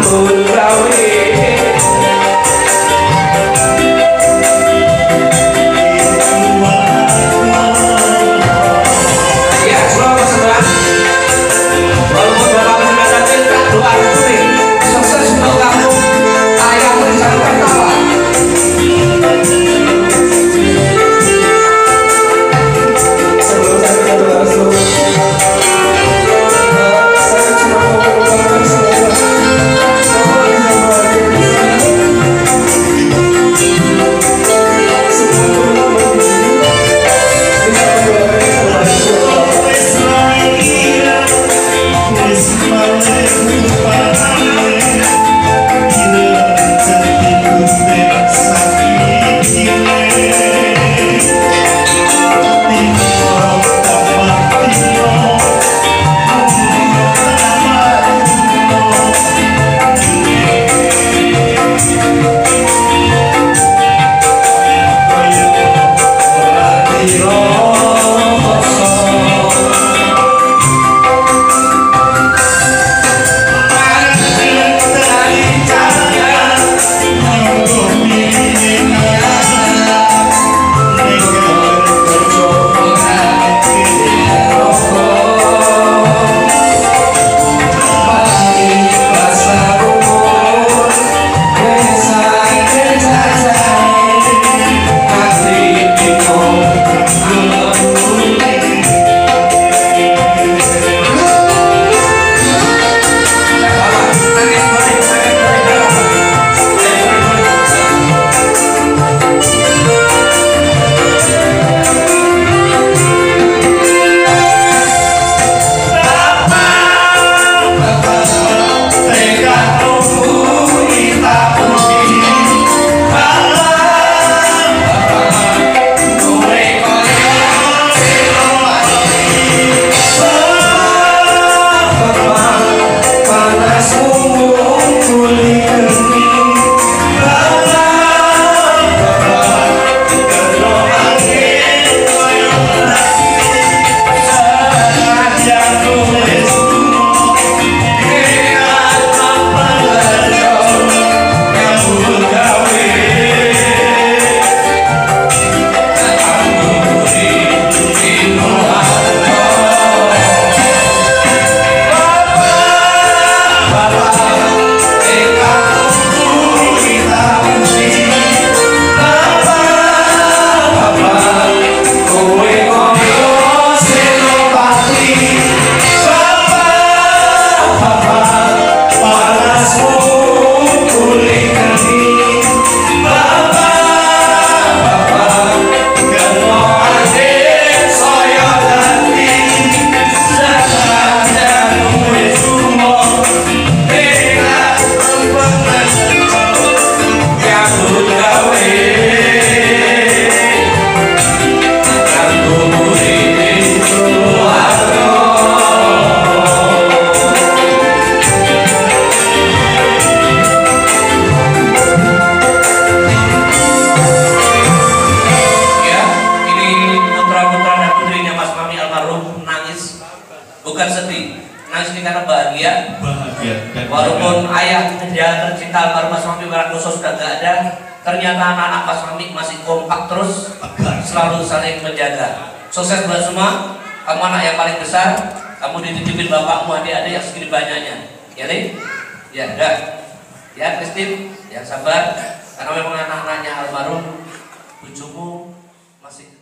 Oh, Amen. Walaupun ayah dia tercinta almarhum Mas Mami Barakoso sudah gak ada, ternyata anak-anak Mas Mami masih kompak terus, selalu saling menjaga. Sukses buat semua. Kamu anak yang paling besar, kamu dititipin bapakmu adik-adik yang segini banyaknya. Ya, Ri? Ya, udah. Ya, Kristin, ya sabar. Karena memang anak-anaknya almarhum, bujumu masih.